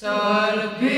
Salve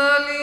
Nani.